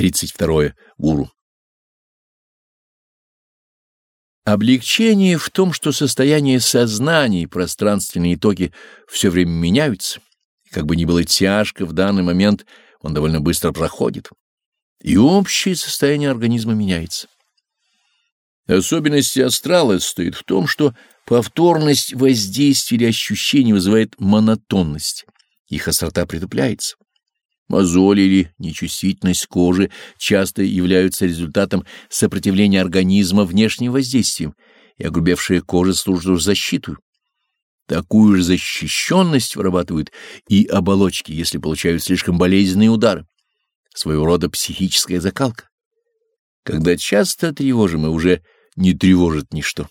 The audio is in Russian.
32. Гуру. Облегчение в том, что состояние сознания и пространственные итоги все время меняются, и как бы ни было тяжко в данный момент, он довольно быстро проходит, и общее состояние организма меняется. Особенность астрала стоит в том, что повторность воздействия или ощущений вызывает монотонность, их острота притупляется. Мозоли или нечувствительность кожи часто являются результатом сопротивления организма внешним воздействиям, и огрубевшая кожа служит защиту. Такую же защищенность вырабатывают и оболочки, если получают слишком болезненные удары. Своего рода психическая закалка. Когда часто тревожим, и уже не тревожит ничто.